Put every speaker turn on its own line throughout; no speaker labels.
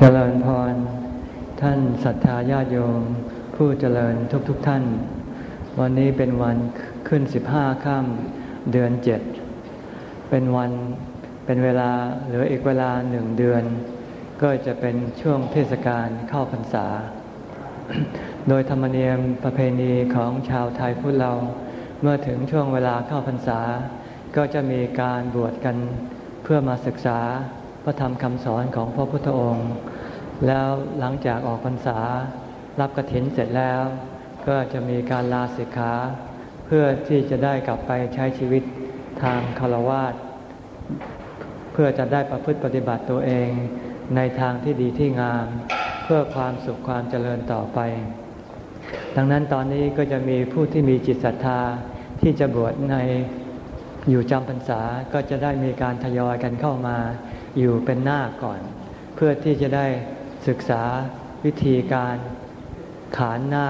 เจริญพร ท่านศรัทธาญาติโยม ผู้เจริญทุกๆทท่าน วันนี้เป็นวันขึ้นสิบห้าค่ำเดือนเจ็ดเป็นวันเป็นเวลาเหลืออีกเวลาหนึ่งเดือน ก็จะเป็นช่วงเทศกาลเข้าพรรษา โดยธรรมเนียมประเพณีของชาวไทยพุทธเรา เมื่อถึงช่วงเวลาเข้าพรรษา ก็จะมีการบวชกันเพื่อมาศึกษา พระธรรมคำสอนของพระพุทธองค์ แล้วหลังจากออกพรรษารับกระถินเสร็จแล้ว ก็จะมีการลาสิกขาเพื่อที่จะได้กลับไปใช้ชีวิตทางคารวาสเพื่อจะได้ประพฤติปฏิบัติตัวเองในทางที่ดีที่งาม เพื่อความสุขความเจริญต่อไป ดังนั้นตอนนี้ก็จะมีผู้ที่มีจิตศรัทธาที่จะบวชในอยู่จำพรรษาก็จะได้มีการทยอยกันเข้ามา อยู่เป็นหน้าก่อน เพื่อที่จะได้ศึกษาวิธีการขานน้า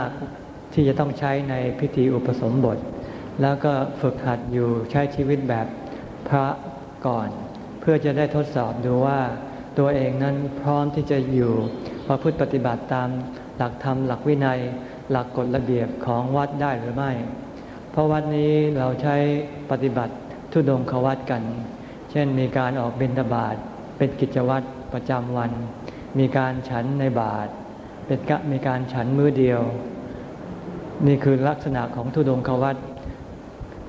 ที่จะต้องใช้ในพิธีอุปสมบท แล้วก็ฝึกหัดอยู่ใช้ชีวิตแบบพระก่อน เพื่อจะได้ทดสอบดูว่า ตัวเองนั้นพร้อมที่จะอยู่ประพฤติปฏิบัติตามหลักธรรมหลักวินัย หลักกฎระเบียบของวัดได้หรือไม่ เพราะวัดนี้เราใช้ปฏิบัติทุดงควัดกัน เช่นมีการออกบิณฑบาต เป็นกิจวัตรประจำวัน มีการฉันในบาทเป็นกะมีการฉันมือเดียว นี่คือลักษณะของทุดงควัต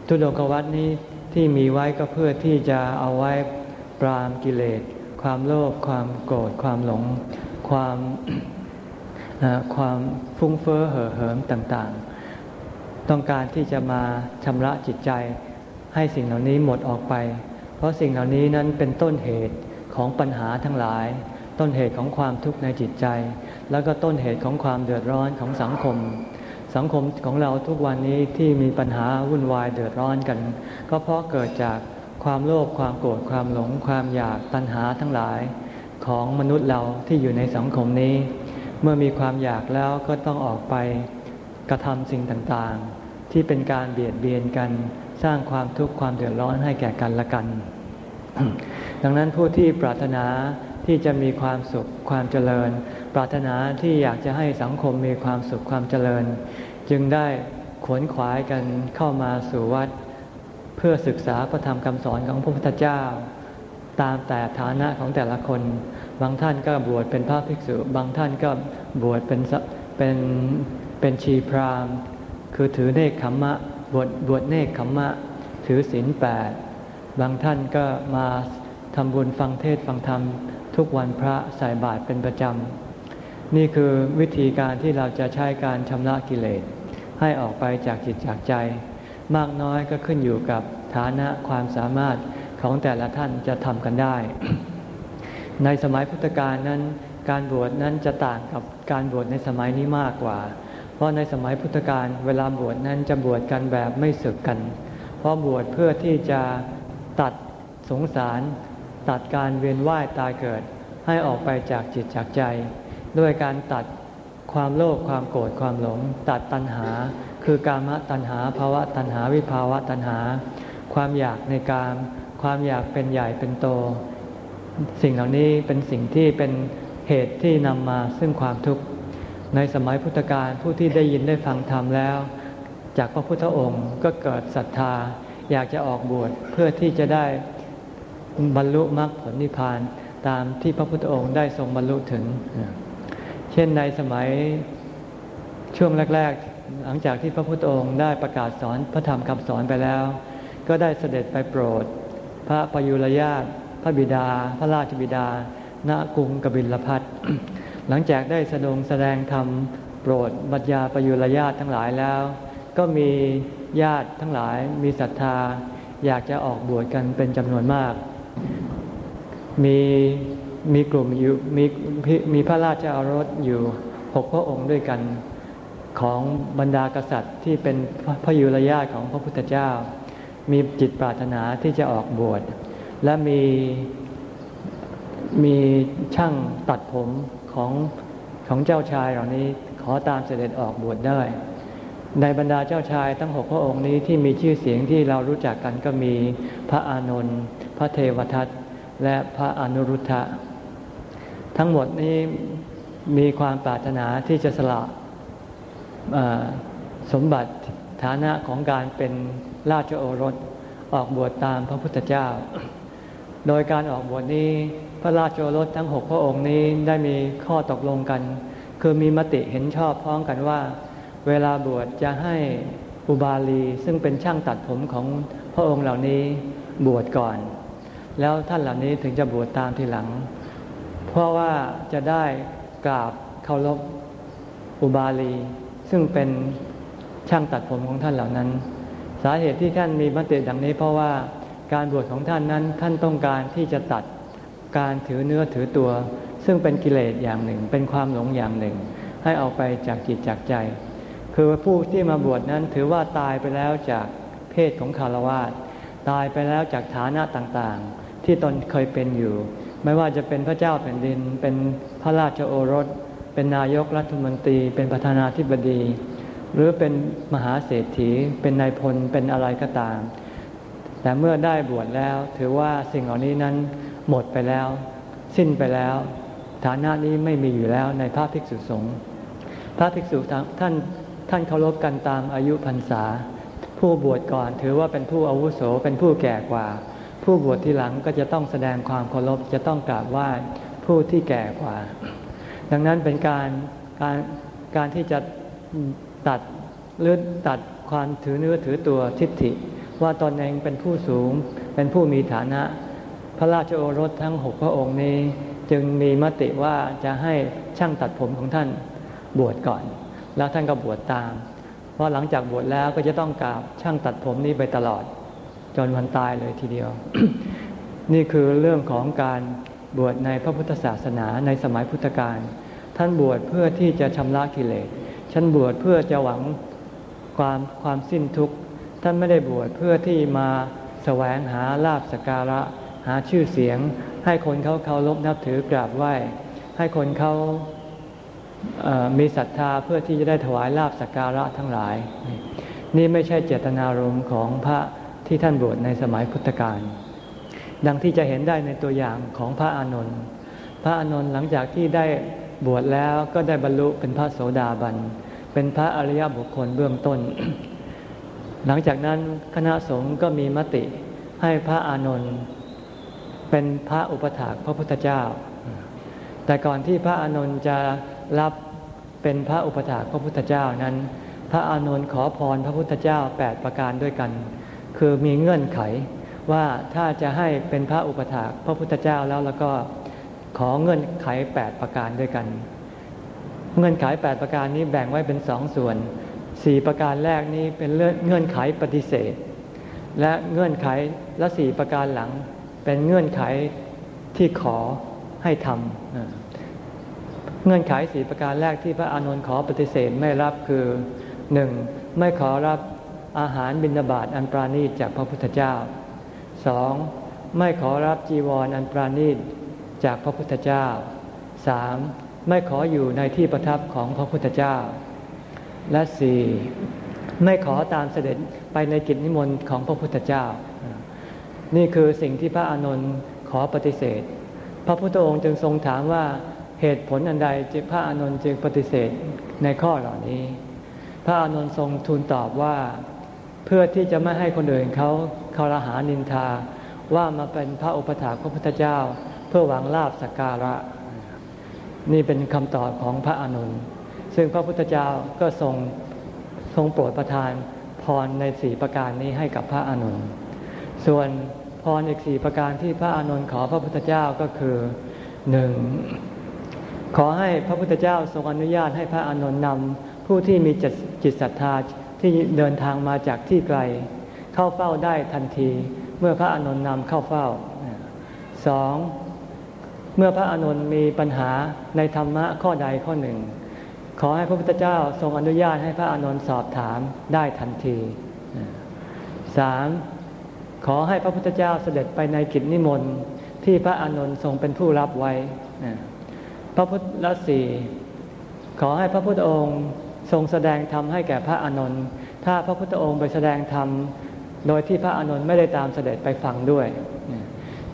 ทุดงควัตนี้ที่มีไว้ก็เพื่อที่จะเอาไว้ปรามกิเลส ความโลภความโกรธความหลง ความความฟุ้งเฟ้อเห่อเหิมต่างๆ ต้องการที่จะมาชำระจิตใจให้สิ่งเหล่านี้หมดออกไป เพราะสิ่งเหล่านี้นั้นเป็นต้นเหตุ ของปัญหาทั้งหลาย ต้นเหตุของความทุกข์ในจิตใจ แล้วก็ต้นเหตุของความเดือดร้อนของสังคม สังคมของเราทุกวันนี้ที่มีปัญหาวุ่นวายเดือดร้อนกัน ก็เพราะเกิดจากความโลภความโกรธความหลง ความอยากตัณหาทั้งหลาย ของมนุษย์เราที่อยู่ในสังคมนี้ เมื่อมีความอยากแล้วก็ต้องออกไปกระทำสิ่งต่างๆ ที่เป็นการเบียดเบียนกัน สร้างความทุกข์ความเดือดร้อนให้แก่กันและกัน ดังนั้นผู้ที่ปรารถนาที่จะมีความสุขความเจริญ ปรารถนาที่อยากจะให้สังคมมีความสุขความเจริญ จึงได้ขวนขวายกันเข้ามาสู่วัด เพื่อศึกษาพระธรรมคำสอนของพระพุทธเจ้า ตามแต่ฐานะของแต่ละคน บางท่านก็บวชเป็นพระภิกษุ บางท่านก็บวชเป็นเป็นเป็นชีพรามคือถือเนคขมมะบวชบวชเนคขมมะ ถือศีลแปด บางท่านก็มาทำบุญฟังเทศฟังธรรม ทุกวันพระใส่บาตรเป็นประจำ นี่คือวิธีการที่เราจะใช้การชำระกิเลส ให้ออกไปจากจิตจากใจ มากน้อยก็ขึ้นอยู่กับฐานะความสามารถของแต่ละท่านจะทำกันได้ ในสมัยพุทธกาลนั้น การบวชนั้นจะต่างกับการบวชในสมัยนี้มากกว่า เพราะในสมัยพุทธกาลเวลาบวชนั้นจะบวชกันแบบไม่สึกกัน เพราะบวชเพื่อที่จะ ตัดสงสาร ตัดการเวียนว่ายตายเกิด ให้ออกไปจากจิตจากใจ ด้วยการตัดความโลภความโกรธความหลง ตัดตัณหา คือกามตัณหาภาวะตัณหาวิภาวะตัณหา ความอยากในการความอยากเป็นใหญ่เป็นโต สิ่งเหล่านี้เป็นสิ่งที่เป็นเหตุที่นำมาซึ่งความทุกข์ในสมัยพุทธกาลผู้ที่ได้ยินได้ฟังธรรมแล้ว จากพระพุทธองค์ก็เกิดศรัทธา อยากจะออกบวชเพื่อที่จะได้บรรลุมรรคผลนิพพานตามที่พระพุทธองค์ได้ทรงบรรลุถึง เช่นในสมัยช่วงแรก ๆ หลังจากที่พระพุทธองค์ได้ประกาศสอนพระธรรมคำสอนไปแล้ว ก็ได้เสด็จไปโปรด พระปยุรญาตพระบิดา พระราชบิดา ณกรุงกบิลพัทหลังจากได้แสดงแสดงธรรมโปรดบัญญาปยุรญาตทั้งหลายแล้ว ก็มี ญาติทั้งหลายมีศรัทธา อยากจะออกบวชกันเป็นจำนวนมาก มีมีกลุ่มอยู่มีมีพระราชาอรสอยู่หกพระองค์ด้วยกันของบรรดากษัตริย์ที่เป็นพระยุรญาติของพระพุทธเจ้า มีจิตปรารถนาที่จะออกบวชและมีมีช่างตัดผมของของเจ้าชายเหล่านี้ขอตามเสด็จออกบวชได้ ในบรรดาเจ้าชายทั้งหกพระองค์นี้ที่มีชื่อเสียงที่เรารู้จักกันก็มีพระอานนท์พระเทวทัตและพระอนุรุทธะทั้งหมดนี้มีความปรารถนาที่จะสละสมบัติฐานะของการเป็นราชโอรสออกบวชตามพระพุทธเจ้า โดยการออกบวชนี้พระราชโอรสทั้งหกพระองค์นี้ได้มีข้อตกลงกัน คือมีมติเห็นชอบพ้องกันว่า เวลาบวชจะให้อุบาลีซึ่งเป็นช่างตัดผมของพระองค์เหล่านี้บวชก่อน แล้วท่านเหล่านี้ถึงจะบวชตามทีหลัง เพราะว่าจะได้กราบเคารพอุบาลี ซึ่งเป็นช่างตัดผมของท่านเหล่านั้น สาเหตุที่ท่านมีมติดังนี้ เพราะว่าการบวชของท่านนั้นท่านต้องการที่จะตัดการถือเนื้อถือตัว ซึ่งเป็นกิเลสอย่างหนึ่ง เป็นความหลงอย่างหนึ่ง ให้ออกไปจากจิตจากใจ คือผู้ที่มาบวชนั้นถือว่าตายไปแล้วจากเพศของคารวาสตายไปแล้วจากฐานะต่างๆ ที่ตนเคยเป็นอยู่ ไม่ว่าจะเป็นพระเจ้าแผ่นดิน เป็นพระราชโอรส เป็นนายกรัฐมนตรี เป็นประธานาธิบดี หรือเป็นมหาเศรษฐี เป็นนายพลเป็นอะไรก็ตาม แต่เมื่อได้บวชแล้วถือว่าสิ่งเหล่านี้นั้นหมดไปแล้ว สิ้นไปแล้ว ฐานะนี้ไม่มีอยู่แล้วในพระภิกษุสงฆ์พระภิกษุท่าน ท่านเคารพกันตามอายุพรรษา ผู้บวชก่อนถือว่าเป็นผู้อาวุโสเป็นผู้แก่กว่า ผู้บวชทีหลังก็จะต้องแสดงความเคารพจะต้องกราบไหว้ผู้ที่แก่กว่า ดังนั้นเป็นการการการที่จะตัดหรือตัดความถือเนื้อถือตัวทิฏฐิ ว่าตนเองเป็นผู้สูงเป็นผู้มีฐานะ พระราชโอรสทั้งหกพระองค์นี้ จึงมีมติว่าจะให้ช่างตัดผมของท่านบวชก่อน แล้วท่านก็บวชตาม เพราะหลังจากบวชแล้วก็จะต้องกราบช่างตัดผมนี้ไปตลอด จนวันตายเลยทีเดียว นี่คือเรื่องของการบวชในพระพุทธศาสนาในสมัยพุทธกาลท่านบวชเพื่อที่จะชำระกิเลสฉันบวชเพื่อจะหวังความความสิ้นทุกข์ ท่านไม่ได้บวชเพื่อที่มาแสวงหาลาบสการะ หาชื่อเสียง ให้คนเขาเคารพนับถือกราบไหว้ ให้คนเขา มีศรัทธาเพื่อที่จะได้ถวายลาบสักการะทั้งหลาย นี่ไม่ใช่เจตนารมณ์ของพระที่ท่านบวชในสมัยพุทธกาลดังที่จะเห็นได้ในตัวอย่างของพระอานนท์พระอานนท์หลังจากที่ได้บวชแล้วก็ได้บรรลุเป็นพระโสดาบัน เป็นพระอริยบุคคลเบื้องต้น หลังจากนั้นคณะสงฆ์ก็มีมติให้พระอานนท์เป็นพระอุปถากพระพุทธเจ้า แต่ก่อนที่พระอานนท์จะ รับเป็นพระอุปถากพระพุทธเจ้านั้น พระอานนท์ขอพรพระพุทธเจ้าแปดประการด้วยกัน คือมีเงื่อนไขว่าถ้าจะให้เป็นพระอุปถากพระพุทธเจ้าแล้วแล้วก็ขอเงื่อนไขแปดประการด้วยกัน เงื่อนไขแปดประการนี้แบ่งไว้เป็นสองส่วนสี่ประการแรกนี้เป็นเงื่อนไขปฏิเสธ และเงื่อนไขและสี่ประการหลัง เป็นเงื่อนไขที่ขอให้ทำ เงื่อนไขสี่ประการแรกที่พระอานนท์ขอปฏิเสธไม่รับคือหนึ่งไม่ขอรับอาหารบิณฑบาตอันปราณีตจากพระพุทธเจ้าสองไม่ขอรับจีวรออันปราณีตจากพระพุทธเจ้าสามไม่ขออยู่ในที่ประทับของพระพุทธเจ้า และสี่ไม่ขอตามเสด็จไปในกิจนิมนต์ของพระพุทธเจ้า นี่คือสิ่งที่พระอานนท์ขอปฏิเสธ พระพุทธองค์จึงทรงถามว่า เหตุผลอันใดจึงพระอานนท์จึงปฏิเสธในข้อเหล่านี้ พระอานนท์ทรงทูลตอบว่า เพื่อที่จะไม่ให้คนอื่นเขาเขารหานินทาว่ามาเป็นพระอุปถาพระพุทธเจ้า เพื่อหวังลาบสักการะ นี่เป็นคำตอบของพระอานนท์ซึ่งพระพุทธเจ้าก็ทรงทรงโปรดประทานพรในสี่ประการนี้ให้กับพระอานนท์ส่วนพรอีกสี่ประการที่พระอานนท์ขอพระพุทธเจ้าก็คือหนึ่ง ขอให้พระพุทธเจ้าทรงอนุญาตให้พระอานนท์นำผู้ที่มีจิตศรัทธาที่เดินทางมาจากที่ไกล เข้าเฝ้าได้ทันที เมื่อพระอานนท์นำเข้าเฝ้าสองเมื่อพระอานนท์มีปัญหาในธรรมะข้อใดข้อหนึ่ง ขอให้พระพุทธเจ้าทรงอนุญาตให้พระอานนท์สอบถามได้ทันทีสามขอให้พระพุทธเจ้าเสด็จไปในกิจนิมนต์ที่พระอานนท์ทรงเป็นผู้รับไว้ ระพุทธละสีขอให้พระพุทธองค์ทรงแสดงธรรมให้แก่พระอานนท์ถ้าพระพุทธองค์ไปแสดงธรรมโดยที่พระอานนท์ไม่ได้ตามเสด็จไปฟังด้วย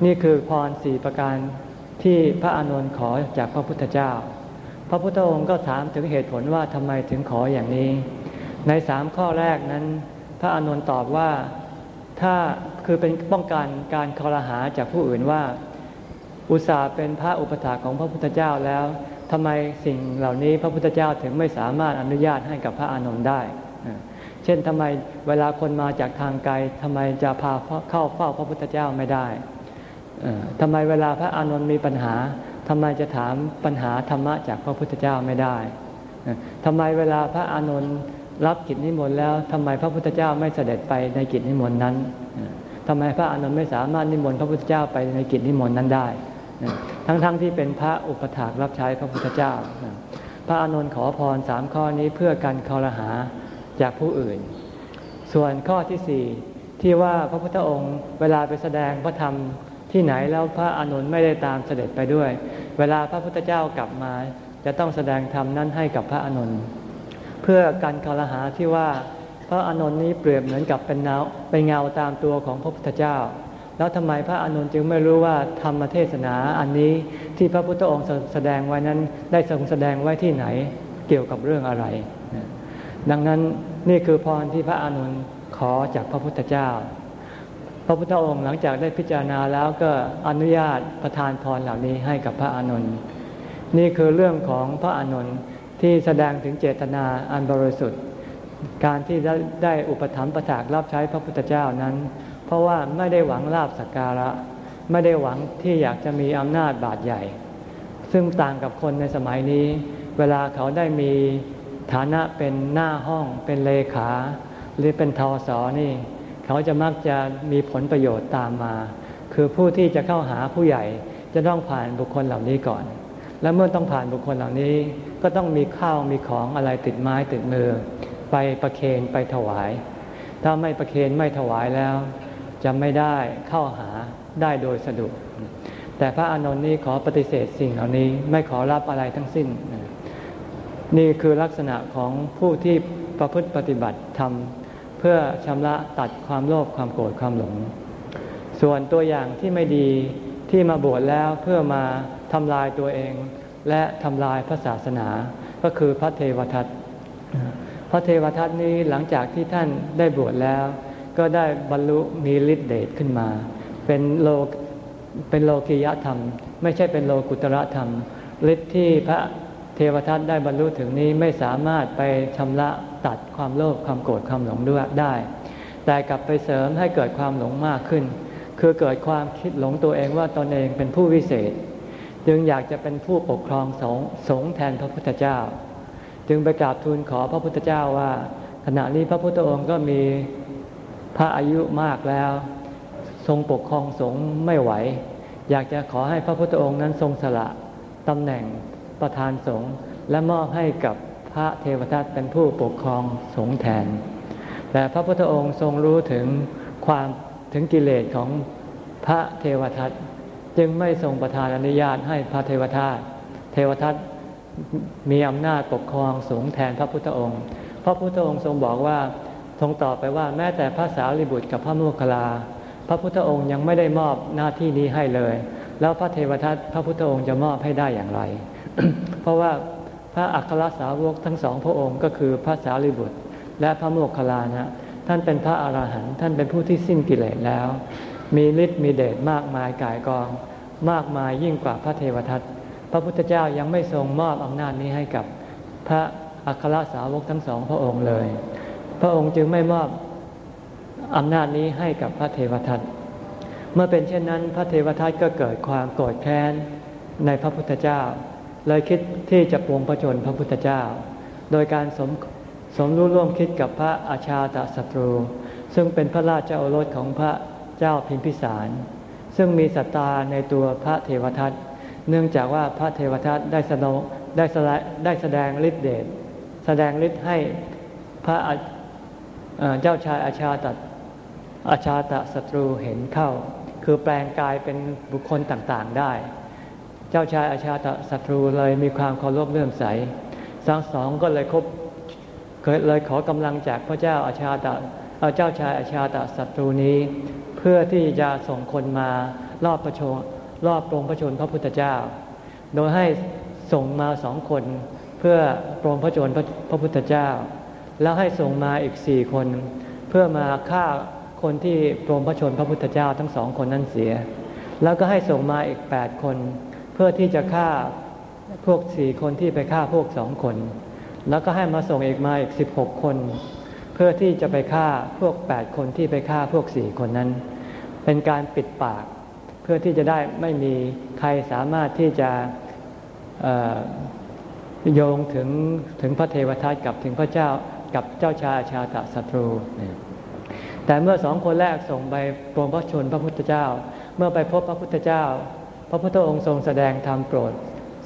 นี่คือพรสี่ประการที่พระอานนท์ขอจากพระพุทธเจ้า พระพุทธองค์ก็ถามถึงเหตุผลว่าทำไมถึงขออย่างนี้ ในสามข้อแรกนั้น พระอานนท์ตอบว่าถ้าคือเป็นป้องกันการคอรหาจากผู้อื่นว่า อุตส่าห์เป็นพระอุปถาของพระพุทธเจ้าแล้วทำไมสิ่งเหล่านี้พระพุทธเจ้าถึงไม่สามารถอนุญาตให้กับพระอานนท์ได้ เช่นทำไมเวลาคนมาจากทางไกลทำไมจะพาเข้าเฝ้าพระพุทธเจ้าไม่ได้ทำไมเวลาพระอานนท์มีปัญหาทำไมจะถามปัญหาธรรมะจากพระพุทธเจ้าไม่ได้ทำไมเวลาพระอานนท์รับกิจนิมนต์แล้วทำไมพระพุทธเจ้าไม่เสด็จไปในกิจนิมนต์นั้นทำไมพระอานนท์ไม่สามารถนิมนต์พระพุทธเจ้าไปในกิจนิมนต์นั้นได้ ทั้งๆทที่เป็นพระอุปถากรับใช้พระพุทธเจ้า พระอานนท์ขอพรสามข้อนี้เพื่อการคอรหาจากผู้อื่น ส่วนข้อที่สี่ที่ว่าพระพุทธองค์เวลาไปแสดงพระธรรมที่ไหนแล้วพระอานนท์ไม่ได้ตามเสด็จไปด้วย เวลาพระพุทธเจ้ากลับมา จะต้องแสดงธรรมนั้นให้กับพระอานนท์เพื่อการคอรหาที่ว่าพระอานนท์นี้เปรียบเหมือนกับเป็นเงาเป็นเงาตามตัวของพระพุทธเจ้า แล้วทำไมพระอานนท์จึงไม่รู้ว่าธรรมเทศนาอันนี้ที่พระพุทธองค์แสดงไว้นั้นได้ทรงแสดงไว้ที่ไหนเกี่ยวกับเรื่องอะไร ดังนั้นนี่คือพรที่พระอานนท์ขอจากพระพุทธเจ้า พระพุทธองค์หลังจากได้พิจารณาแล้วก็อนุญาตประทานพรเหล่านี้ให้กับพระอานนท์นี่คือเรื่องของพระอานนท์ที่แสดงถึงเจตนาอันบริสุทธิ์ การที่ได้อุปถัมภ์ประถากรับใช้พระพุทธเจ้านั้น เพราะว่าไม่ได้หวังลาบสักการะ ไม่ได้หวังที่อยากจะมีอำนาจบาดใหญ่ ซึ่งต่างกับคนในสมัยนี้ เวลาเขาได้มีฐานะเป็นหน้าห้องเป็นเลขา หรือเป็นทอสอนี่ เขาจะมักจะมีผลประโยชน์ตามมา คือผู้ที่จะเข้าหาผู้ใหญ่จะต้องผ่านบุคคลเหล่านี้ก่อน และเมื่อต้องผ่านบุคคลเหล่านี้ ก็ต้องมีข้าวมีของอะไรติดไม้ติดมือ ไปประเคนไปถวาย ถ้าไม่ประเคนไม่ถวายแล้ว จะไม่ได้เข้าหาได้โดยสะดวก แต่พระอานนท์นี้ขอปฏิเสธสิ่งเหล่านี้ไม่ขอรับอะไรทั้งสิ้น นี่คือลักษณะของผู้ที่ประพฤติปฏิบัติทำเพื่อชำระตัดความโลภความโกรธความหลง ส่วนตัวอย่างที่ไม่ดีที่มาบวชแล้วเพื่อมาทำลายตัวเอง และทำลายพระศาสนา ก็คือพระเทวทัตพระเทวทัตนี้หลังจากที่ท่านได้บวชแล้ว ก็ได้บรรลุมีฤทธิเดชขึ้นมา เป็นโลเป็นโลกิยธรรม ไม่ใช่เป็นโลกุตระธรรมฤทธิ์ที่พระเทวทัตได้บรรลุถึงนี้ไม่สามารถไปชำระตัดความโลภความโกรธความหลงด้วยได้ แต่กลับไปเสริมให้เกิดความหลงมากขึ้น คือเกิดความคิดหลงตัวเองว่าตนเองเป็นผู้วิเศษ จึงอยากจะเป็นผู้ปกครองสงสงแทนพระพุทธเจ้า จึงไปกราบทูลขอพระพุทธเจ้าว่า ขณะนี้พระพุทธองค์ก็มี พระอายุมากแล้ว ทรงปกครองสงฆ์ไม่ไหว อยากจะขอให้พระพุทธองค์นั้นทรงสละตำแหน่งประธานสงฆ์และมอบให้กับพระเทวทัตเป็นผู้ปกครองสงฆ์แทน แต่พระพุทธองค์ทรงรู้ถึงความถึงกิเลสของพระเทวทัตจึงไม่ทรงประทานอนุญาตให้พระเทวทัตเทวทัตมีอำนาจปกครองสูงแทนพระพุทธองค์ พระพุทธองค์ทรงบอกว่า ทรงตอบไปว่าแม้แต่พระสารีบุตรกับพระโมคคัลลา พระพุทธองค์ยังไม่ได้มอบหน้าที่นี้ให้เลย แล้วพระเทวทัตพระพุทธองค์จะมอบให้ได้อย่างไร เพราะว่าพระอัครสาวกทั้งสองพระองค์ก็คือพระสารีบุตร และพระโมคคัลลานะท่านเป็นพระอาหารหันต์ท่านเป็นผู้ที่สิ้นกิเลสแล้ว มีฤทธิ์มีเดชมากมายกายกอง มากมายยิ่งกว่าพระเทวทัตพระพุทธเจ้ายังไม่ทรงมอบอำนาจนี้ให้กับพระอัครสาวกทั้งสองพระองค์เลย พระองค์จึงไม่มอบอำนาจนี้ให้กับพระเทวทัตเมื่อเป็นเช่นนั้น พระเทวทัตก็เกิดความโกรธแค้นในพระพุทธเจ้า เลยคิดที่จะปวงพระชนพระพุทธเจ้า โดยการสมสมรู้ร่วมคิดกับพระอาชาตศัตรู ซึ่งเป็นพระราชโอรสของพระเจ้าพิมพิสาร ซึ่งมีสัตตาในตัวพระเทวทัตเนื่องจากว่าพระเทวทัตได้แสดงได้แสดงได้แสดงฤทธิเดชแสดงฤทธิ์ให้พระ เจ้าชายอาชาตอาชาตศัตรูเห็นเข้า คือแปลงกายเป็นบุคคลต่างๆได้ เจ้าชายอาชาตศัตรูเลยมีความเคารพเลื่อมใสสังสองก็เลยคบเลยขอกำลังจากพระเจ้าอาชาตเจ้าชายอาชาตศัตรูนี้ เพื่อที่จะส่งคนมารอบประชงรอบปรงพระชนพระพุทธเจ้า โดยให้ส่งมาสองคนเพื่อปรงพระชนพระพุทธเจ้า แล้วให้ส่งมาอีกสี่คน เพื่อมาฆ่าคนที่ปรงพระชนพระพุทธเจ้าทั้งสองคนนั้นเสีย แล้วก็ให้ส่งมาอีกแปดคน เพื่อที่จะฆ่าพวกสี่คนที่ไปฆ่าพวกสองคน แล้วก็ให้มาส่งอีกมาอีกสิบหกคน เพื่อที่จะไปฆ่าพวกแปดคนที่ไปฆ่าพวกสี่คนนั้น เป็นการปิดปาก เพื่อที่จะได้ไม่มีใครสามารถที่จะโยงถึงถึงพระเทวทัตกับถึงพระเจ้า กับเจ้าชายชาตศัตรูแต่เมื่อสองคนแรกส่งไปปรงพระชนพระพุทธเจ้า เมื่อไปพบพระพุทธเจ้า พระพุทธองค์ทรงแสดงธรรมโปรด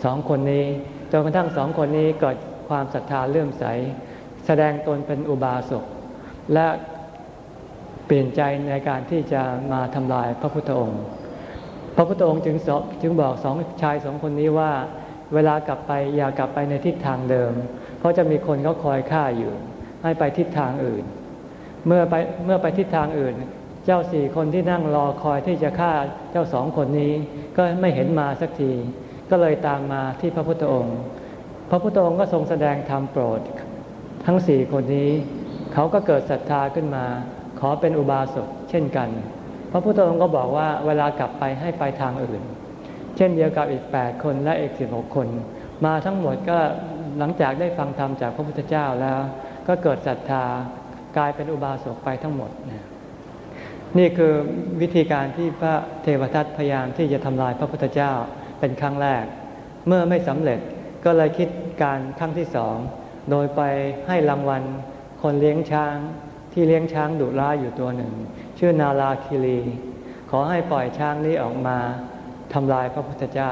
สองคนนี้จนกระทั่งสองคนนี้เกิดความศรัทธาเลื่อมใส แสดงตนเป็นอุบาสกและเปลี่ยนใจในการที่จะมาทำลายพระพุทธองค์ พระพุทธองค์จึงจึงบอกสองชายสองคนนี้ว่า เวลากลับไปอย่ากลับไปในทิศทางเดิม เพราะจะมีคนเขาคอยฆ่าอยู่ ให้ไปทิศทางอื่น เมื่อไปเมื่อไปทิศทางอื่น เจ้าสี่คนที่นั่งรอคอยที่จะฆ่าเจ้าสองคนนี้ ก็ไม่เห็นมาสักที ก็เลยตามมาที่พระพุทธองค์ พระพุทธองค์ก็ทรงแสดงธรรมโปรด ทั้งสี่คนนี้ เขาก็เกิดศรัทธาขึ้นมา ขอเป็นอุบาสกเช่นกัน พระพุทธองค์ก็บอกว่าเวลากลับไปให้ไปทางอื่น เช่นเดียวกับอีก 8 คนและอีก 16 คน มาทั้งหมดก็ หลังจากได้ฟังธรรมจากพระพุทธเจ้าแล้ว ก็เกิดศรัทธากลายเป็นอุบาสกไปทั้งหมด นี่คือวิธีการที่พระเทวทัตพยายามที่จะทำลายพระพุทธเจ้าเป็นครั้งแรก เมื่อไม่สำเร็จก็เลยคิดการครั้งที่สอง โดยไปให้รางวัลคนเลี้ยงช้างที่เลี้ยงช้างดุร้ายอยู่ตัวหนึ่ง ชื่อนาลาคิรี ขอให้ปล่อยช้างนี้ออกมาทำลายพระพุทธเจ้า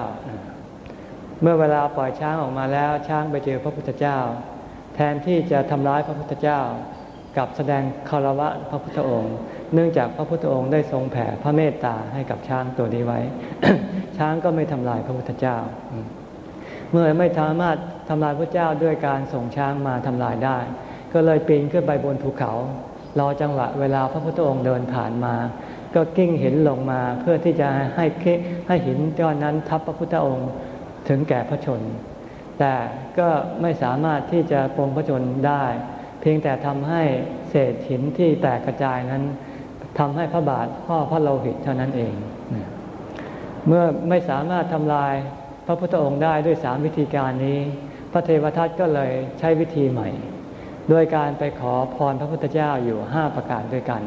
เมื่อเวลาปล่อยช้างออกมาแล้วช้างไปเจอพระพุทธเจ้า แทนที่จะทำร้ายพระพุทธเจ้ากับแสดงคารวะพระพุทธองค์ เนื่องจากพระพุทธองค์ได้ทรงแผ่พระเมตตาให้กับช้างตัวนี้ไว้ ช้างก็ไม่ทำลายพระพุทธเจ้า เมื่อไม่สามารถทำลายพระเจ้าด้วยการส่งช้างมาทำลายได้ ก็เลยปีนขึ้นไปบนภูเขารอจังหวะเวลาพระพุทธองค์เดินผ่านมา ก็กิ้งหินลงมาเพื่อที่จะให้ให้หินก้อนนั้นทับพระพุทธองค์ ถึงแก่พระชน แต่ก็ไม่สามารถที่จะปรงพระชนได้ เพียงแต่ทำให้เศษหินที่แตกกระจายนั้นทำให้พระบาทพ่อพระโลหิตเท่านั้นเอง เมื่อไม่สามารถทำลายพระพุทธองค์ได้ด้วยสามวิธีการนี้ พระเทวทัตก็เลยใช้วิธีใหม่ โดยการไปขอพรพระพุทธเจ้าอยู่ห้าประการด้วยกัน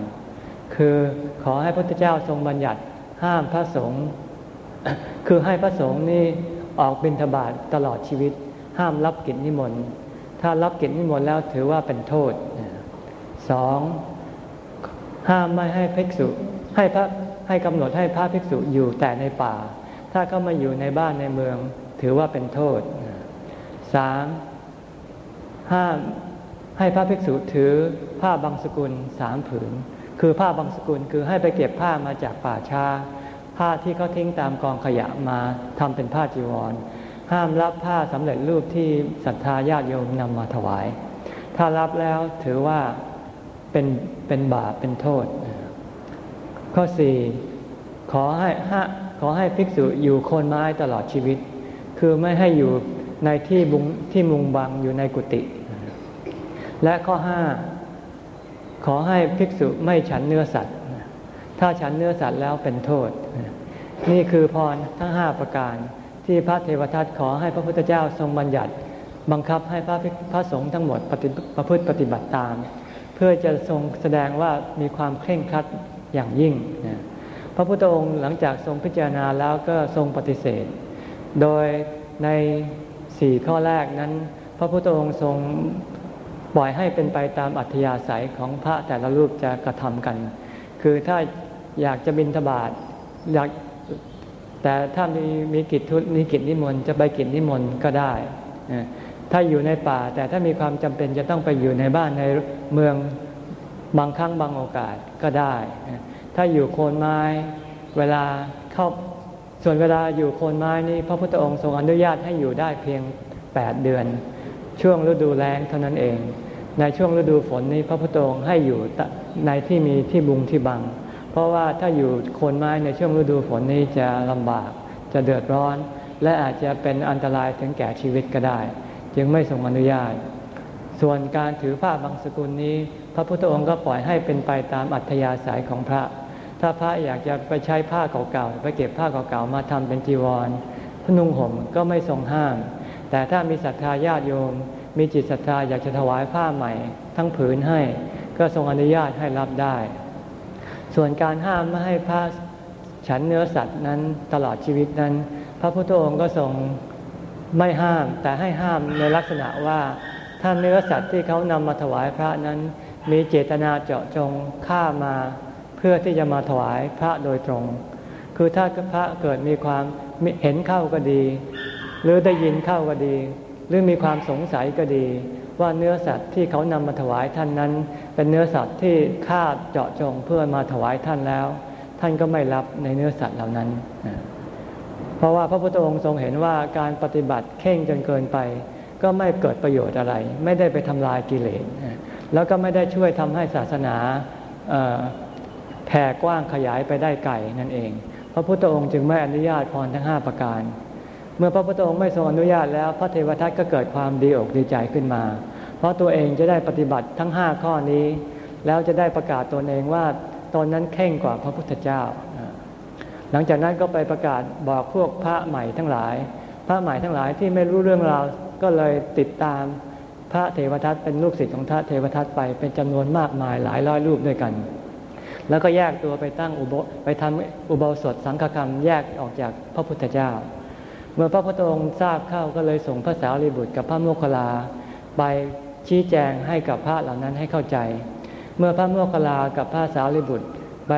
คือขอให้พระพุทธเจ้าทรงบัญญัติห้ามพระสงฆ์คือให้พระสงฆ์นี่ ออกบิณฑบาตตลอดชีวิต ห้ามรับกิจนิมนต์ ถ้ารับกิจนิมนต์แล้วถือว่าเป็นโทษสองห้ามไม่ให้ภิกษุให้พระให้กำหนดให้พระภิกษุอยู่แต่ในป่า ถ้าเข้ามาอยู่ในบ้านในเมือง ถือว่าเป็นโทษสามห้ามให้พระภิกษุถือผ้าบางสกุลสามผืน คือผ้าบางสกุลคือให้ไปเก็บผ้ามาจากป่าช้า ผ้าที่เขาทิ้งตามกองขยะมาทำเป็นผ้าจีวร ห้ามรับผ้าสำเร็จรูปที่ศรัทธาญาติโยมนำมาถวาย ถ้ารับแล้วถือว่าเป็นเป็นบาปเป็นโทษ ข้อสี่ขอให้ขอให้ภิกษุอยู่โคนไม้ตลอดชีวิต คือไม่ให้อยู่ในที่บุงที่มุงบังอยู่ในกุฏิและข้อห้าขอให้ภิกษุไม่ฉันเนื้อสัตว์ ถ้าฉันเนื้อสัตว์แล้วเป็นโทษ นี่คือพรทั้งห้าประการ ที่พระเทวทัตขอให้พระพุทธเจ้าทรงบัญญัติ บังคับให้พระพระสงฆ์ทั้งหมดปฏิประพฤติปฏิบัติตาม เพื่อจะทรงแสดงว่ามีความเคร่งครัดอย่างยิ่งนะพระพุทธองค์หลังจากทรงพิจารณาแล้วก็ทรงปฏิเสธ โดยในสี่ข้อแรกนั้น พระพุทธองค์ทรงปล่อยให้เป็นไปตามอัธยาศัยของพระแต่ละรูปจะกระทำกัน คือถ้า อยากจะบินทบาทอยากแต่ถ้ามีมีกิจทุมีกิจนิมนต์จะไปกิจนิมนต์ก็ได้ถ้าอยู่ในป่า แต่ถ้ามีความจำเป็นจะต้องไปอยู่ในบ้านในเมืองบางครั้งบางโอกาสก็ได้ ถ้าอยู่โคนไม้เวลาเข้าส่วนเวลาอยู่โคนไม้นี่พระพุทธองค์ทรงอนุญาตให้อยู่ได้เพียง 8 เดือน ช่วงฤดูแล้งเท่านั้นเอง ในช่วงฤดูฝนนี้พระพุทธองค์ให้อยู่ในที่มีที่บุงที่บัง เพราะว่าถ้าอยู่โคนไม้ในช่วงฤดูฝนนี้จะลำบาก จะเดือดร้อน และอาจจะเป็นอันตรายถึงแก่ชีวิตก็ได้ จึงไม่ทรงอนุญาต ส่วนการถือผ้าบางสกุลนี้ พระพุทธองค์ก็ปล่อยให้เป็นไปตามอัธยาศัยของพระ ถ้าพระอยากจะไปใช้ผ้าเก่าๆไปเก็บผ้าเก่าๆมาทำเป็นจีวรพนุ่งห่มก็ไม่ทรงห้าม แต่ถ้ามีศรัทธาญาติโยม มีจิตศรัทธาอยากจะถวายผ้าใหม่ ทั้งผืนให้ ก็ทรงอนุญาตให้รับได้ ส่วนการห้ามไม่ให้พระฉันเนื้อสัตว์นั้นตลอดชีวิตนั้น พระพุทธองค์ก็ทรงไม่ห้าม แต่ให้ห้ามในลักษณะว่าถ้าเนื้อสัตว์ที่เขานำมาถวายพระนั้น มีเจตนาเจาะจงฆ่ามา เพื่อที่จะมาถวายพระโดยตรง คือถ้าพระเกิดมีความเห็นเข้าก็ดี หรือได้ยินเข้าก็ดี หรือมีความสงสัยก็ดี ว่าเนื้อสัตว์ที่เขานำมาถวายท่านนั้น เป็นเนื้อสัตว์ที่ฆ่าเจาะจงเพื่อมาถวายท่านแล้ว ท่านก็ไม่รับในเนื้อสัตว์เหล่านั้น เพราะว่าพระพุทธองค์ทรงเห็นว่าการปฏิบัติเข่งจนเกินไป ก็ไม่เกิดประโยชน์อะไร ไม่ได้ไปทำลายกิเลสแล้วก็ไม่ได้ช่วยทำให้ศาสนาแผ่กว้างขยายไปได้ไกลนั่นเอง พระพุทธองค์จึงไม่อนุญาตพรทั้งห้าประการ เมื่อพระพุทธองค์ไม่ทรงอนุญาตแล้ว พระเทวทัตก็เกิดความดีอกดีใจขึ้นมา เพราะตัวเองจะได้ปฏิบัติทั้งห้าข้อนี้ แล้วจะได้ประกาศตนเองว่าตนนั้นเข่งกว่าพระพุทธเจ้า หลังจากนั้นก็ไปประกาศบอกพวกพระใหม่ทั้งหลาย พระใหม่ทั้งหลายที่ไม่รู้เรื่องราวก็เลยติดตามพระเทวทัตเป็นลูกศิษย์ของพระเทวทัตไปเป็นจำนวนมากมายหลายร้อยรูปด้วยกัน แล้วก็แยกตัวไปตั้งอุโบไปทำอุโบสถสังฆกรรมแยกออกจากพระพุทธเจ้า เมื่อพระพุทธองค์ทราบเข้าก็เลยส่งพระสาวรีบุตรกับพระโมคคัลลาไป ชี้แจงให้กับพระเหล่านั้นให้เข้าใจ เมื่อพระโมคคัลลากับพระสาวรีบุตรไป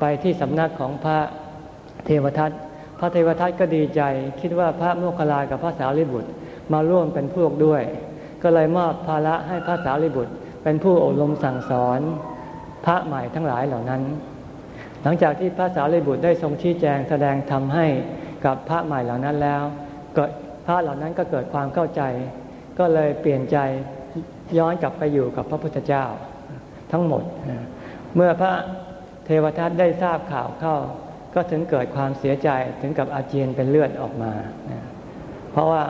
ไปที่สำนักของพระเทวทัตพระเทวทัตก็ดีใจ คิดว่าพระโมคคัลลากับพระสาวรีบุตรมาร่วมเป็นพวกด้วย ก็เลยมอบภาระให้พระสาวรีบุตร เป็นผู้อบรมสั่งสอน พระใหม่ทั้งหลายเหล่านั้น หลังจากที่พระสาวรีบุตรได้ทรงชี้แจงแสดงทำให้กับพระใหม่เหล่านั้นแล้วกิดพระเหล่านั้นก็เกิดความเข้าใจ ก็เลยเปลี่ยนใจ ย้อนกลับไปอยู่กับพระพุทธเจ้าทั้งหมด เมื่อพระเทวทัตได้ทราบข่าวเข้า ก็ถึงเกิดความเสียใจถึงกับอาเจียนเป็นเลือดออกมา เพราะว่า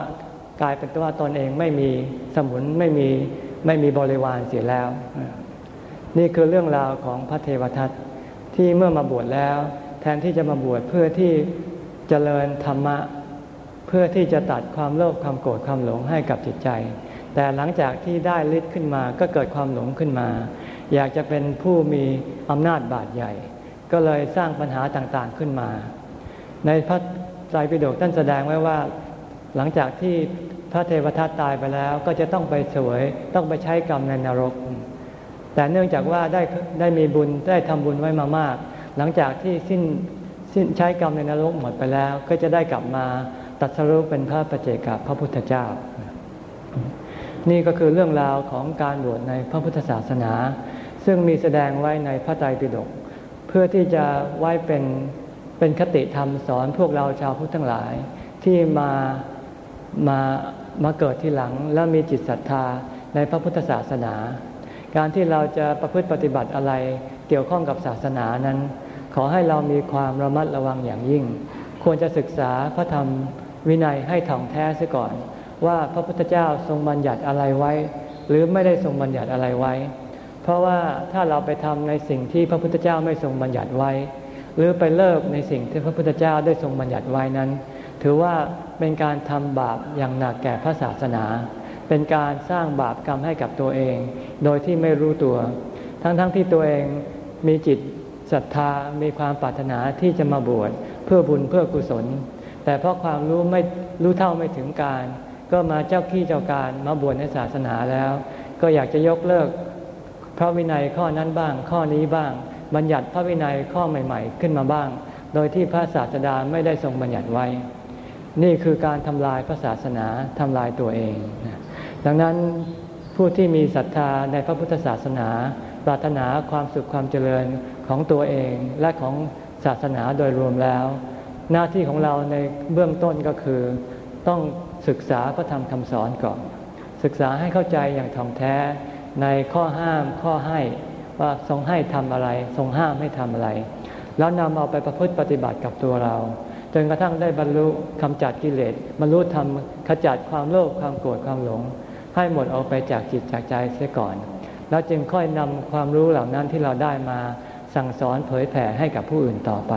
กลายเป็นตัวตนเองไม่มีสมุนไม่มีไม่มีบริวารเสียแล้ว นี่คือเรื่องราวของพระเทวทัตที่เมื่อมาบวชแล้ว แทนที่จะมาบวชเพื่อที่จเจริญธรรมะ เพื่อที่จะตัดความโลภความโกรธความหลงให้กับจิตใจ แต่หลังจากที่ได้ฤทธิ์ขึ้นมาก็เกิดความหลงขึ้นมา อยากจะเป็นผู้มีอำนาจบาดใหญ่ ก็เลยสร้างปัญหาต่างๆขึ้นมา ในพระไตรปิฎกท่านแสดงไว้ว่า หลังจากที่พระเทวทัตตายไปแล้วก็จะต้องไปสวยต้องไปใช้กรรมในนรก แต่เนื่องจากว่าได้ได้มีบุญได้ทำบุญไว้มามาก หลังจากที่สิ้นสิ้นใช้กรรมในนรกหมดไปแล้ว ก็จะได้กลับมาตัดสรุปเป็นพระประเจกับพระพุทธเจ้า นี่ก็คือเรื่องราวของการบวชในพระพุทธศาสนา ซึ่งมีแสดงไว้ในพระไตรปิฎกเพื่อที่จะไว้เป็นเป็นคติธรรมสอนพวกเราชาวพุทธทั้งหลาย ที่มามามาเกิดที่หลังแล้วมีจิตศรัทธาในพระพุทธศาสนา การที่เราจะประพฤติปฏิบัติอะไรเกี่ยวข้องกับศาสนานั้น ขอให้เรามีความระมัดระวังอย่างยิ่ง ควรจะศึกษาพระธรรมวินัยให้ถ่องแท้ซะก่อน ว่าพระพุทธเจ้าทรงบัญญัติอะไรไว้ หรือไม่ได้ทรงบัญญัติอะไรไว้ เพราะว่าถ้าเราไปทำในสิ่งที่พระพุทธเจ้าไม่ทรงบัญญัติไว้ หรือไปเลิกในสิ่งที่พระพุทธเจ้าได้ทรงบัญญัติไว้นั้น ถือว่าเป็นการทำบาปอย่างหนักแก่พระศาสนา เป็นการสร้างบาปกรรมให้กับตัวเอง โดยที่ไม่รู้ตัว ทั้งๆทที่ตัวเองมีจิตศรัทธามีความปรารถนาที่จะมาบวชเพื่อบุญเพื่อกุศล แต่เพราะความรู้ไม่รู้เท่าไม่ถึงการ ก็มาเจ้าขี้เจ้าการมาบวชในศาสนาแล้ว ก็อยากจะยกเลิกพระวินัยข้อนั้นบ้าง ข้อนี้บ้าง บัญญัติพระวินัยข้อใหม่ ๆ ขึ้นมาบ้าง โดยที่พระศาสดาไม่ได้ทรงบัญญัติไว้ นี่คือการทำลายพระศาสนาทำลายตัวเอง ดังนั้นผู้ที่มีศรัทธาในพระพุทธศาสนา ปรารถนาความสุขความเจริญของตัวเองและของศาสนาโดยรวมแล้ว หน้าที่ของเราในเบื้องต้นก็คือต้อง ศึกษาพระธรรมคำสอนก่อน ศึกษาให้เข้าใจอย่างถ่องแท้ในข้อห้ามข้อให้ว่าทรงให้ทำอะไร ทรงห้ามให้ทำอะไร แล้วนำเอาไปประพฤติปฏิบัติกับตัวเรา จนกระทั่งได้บรรลุกำจัดกิเลสบรรลุธรรมขจัดความโลภความโกรธความหลง ให้หมดออกไปจากจิตจากใจเสียก่อน แล้วจึงค่อยนำความรู้เหล่านั้นที่เราได้มาสั่งสอนเผยแผ่ให้กับผู้อื่นต่อไป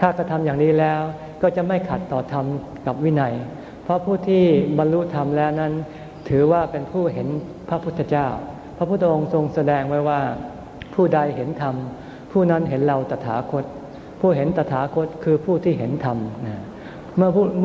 ถ้ากระทำอย่างนี้แล้วก็จะไม่ขัดต่อธรรมกับวินัย เพราะผู้ที่บรรลุธรรมแล้วนั้น ถือว่าเป็นผู้เห็นพระพุทธเจ้า พระพุทธองค์ทรงแสดงไว้ว่า ผู้ใดเห็นธรรม ผู้นั้นเห็นเราตถาคต ผู้เห็นตถาคตคือผู้ที่เห็นธรรมเมื่อผู้เมื่